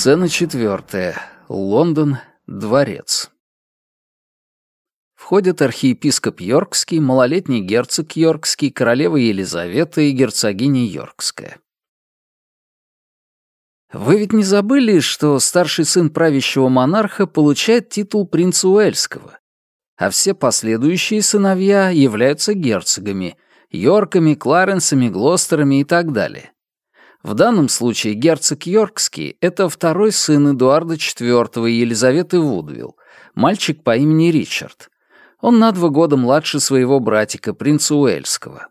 Сцена четвертая. Лондон. Дворец. Входят архиепископ Йоркский, малолетний герцог Йоркский, королева Елизавета и герцогиня Йоркская. Вы ведь не забыли, что старший сын правящего монарха получает титул принца Уэльского, а все последующие сыновья являются герцогами, Йорками, Кларенсами, Глостерами и так далее. В данном случае герцог Йоркский — это второй сын Эдуарда IV и Елизаветы Вудвилл, мальчик по имени Ричард. Он на два года младше своего братика, принца Уэльского.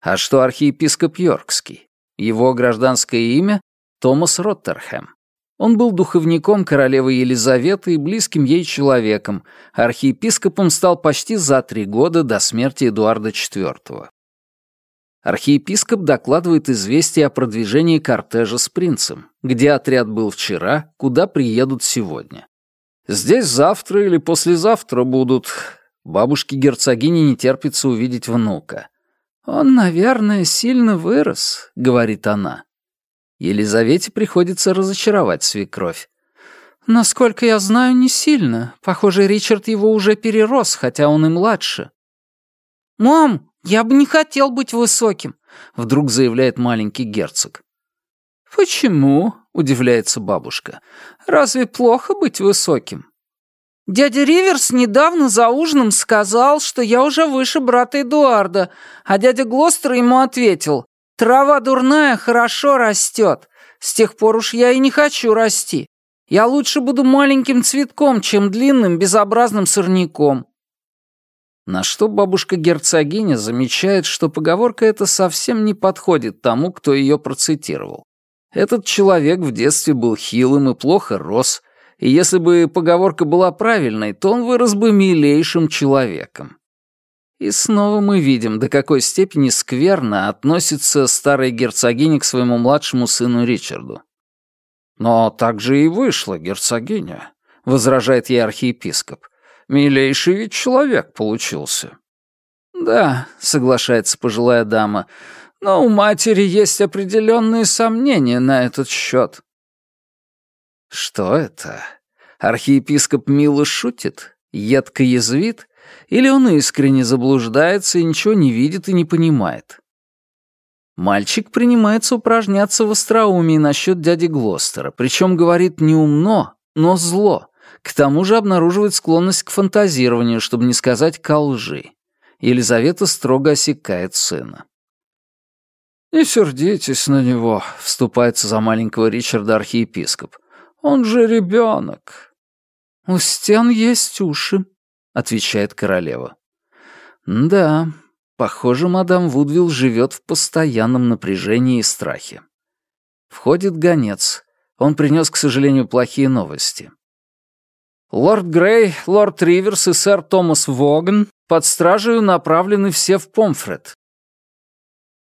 А что архиепископ Йоркский? Его гражданское имя — Томас Роттерхэм. Он был духовником королевы Елизаветы и близким ей человеком, архиепископом стал почти за три года до смерти Эдуарда IV архиепископ докладывает известие о продвижении кортежа с принцем, где отряд был вчера, куда приедут сегодня. Здесь завтра или послезавтра будут. Бабушке герцогини не терпится увидеть внука. «Он, наверное, сильно вырос», — говорит она. Елизавете приходится разочаровать свекровь. «Насколько я знаю, не сильно. Похоже, Ричард его уже перерос, хотя он и младше». «Мам, «Я бы не хотел быть высоким», — вдруг заявляет маленький герцог. «Почему?» — удивляется бабушка. «Разве плохо быть высоким?» «Дядя Риверс недавно за ужином сказал, что я уже выше брата Эдуарда, а дядя Глостер ему ответил, «Трава дурная хорошо растет. С тех пор уж я и не хочу расти. Я лучше буду маленьким цветком, чем длинным безобразным сорняком». На что бабушка-герцогиня замечает, что поговорка эта совсем не подходит тому, кто ее процитировал. Этот человек в детстве был хилым и плохо рос, и если бы поговорка была правильной, то он вырос бы милейшим человеком. И снова мы видим, до какой степени скверно относится старая герцогиня к своему младшему сыну Ричарду. «Но так же и вышло, герцогиня», — возражает ей архиепископ. Милейший ведь человек получился». «Да», — соглашается пожилая дама, «но у матери есть определенные сомнения на этот счет». Что это? Архиепископ мило шутит? Едко язвит? Или он искренне заблуждается и ничего не видит и не понимает? Мальчик принимается упражняться в остроумии насчет дяди Глостера, причем говорит не умно, но зло. К тому же обнаруживает склонность к фантазированию, чтобы не сказать ко лжи. Елизавета строго осекает сына. «Не сердитесь на него», — вступается за маленького Ричарда архиепископ. «Он же ребенок». «У стен есть уши», — отвечает королева. «Да, похоже, мадам Вудвилл живет в постоянном напряжении и страхе». Входит гонец. Он принес, к сожалению, плохие новости. Лорд Грей, лорд Риверс и сэр Томас Воган под стражей направлены все в Помфред.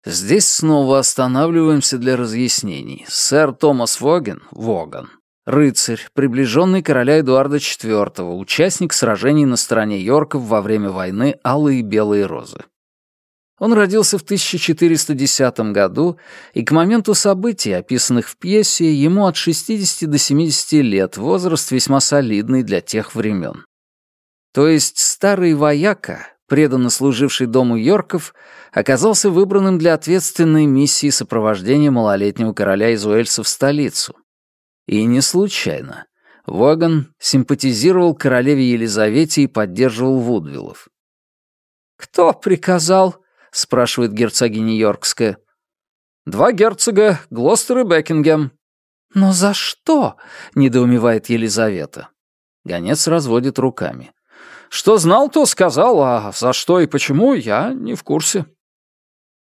Здесь снова останавливаемся для разъяснений. Сэр Томас Воган, Воган, рыцарь, приближенный короля Эдуарда IV, участник сражений на стороне Йорков во время войны Алые и Белые Розы. Он родился в 1410 году, и к моменту событий, описанных в пьесе, ему от 60 до 70 лет, возраст весьма солидный для тех времен. То есть старый вояка, преданно служивший дому Йорков, оказался выбранным для ответственной миссии сопровождения малолетнего короля из Уэльса в столицу. И не случайно. Воган симпатизировал королеве Елизавете и поддерживал Вудвиллов. «Кто приказал?» — спрашивает герцогиня Йоркская. «Два герцога, Глостер и Бекингем». «Но за что?» — недоумевает Елизавета. Гонец разводит руками. «Что знал, то сказал, а за что и почему, я не в курсе».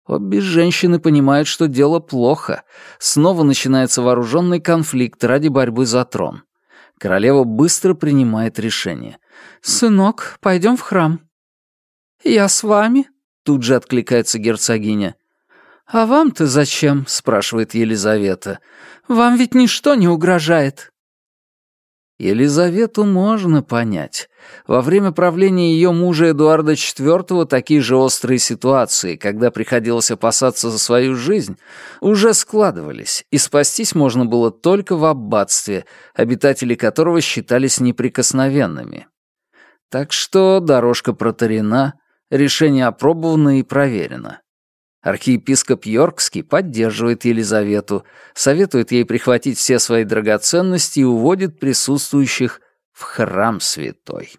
Обе женщины понимают, что дело плохо. Снова начинается вооруженный конфликт ради борьбы за трон. Королева быстро принимает решение. «Сынок, пойдем в храм». «Я с вами», Тут же откликается герцогиня. «А вам-то зачем?» — спрашивает Елизавета. «Вам ведь ничто не угрожает». Елизавету можно понять. Во время правления ее мужа Эдуарда IV такие же острые ситуации, когда приходилось опасаться за свою жизнь, уже складывались, и спастись можно было только в аббатстве, обитатели которого считались неприкосновенными. Так что дорожка протарена, решение опробовано и проверено. Архиепископ Йоркский поддерживает Елизавету, советует ей прихватить все свои драгоценности и уводит присутствующих в храм святой.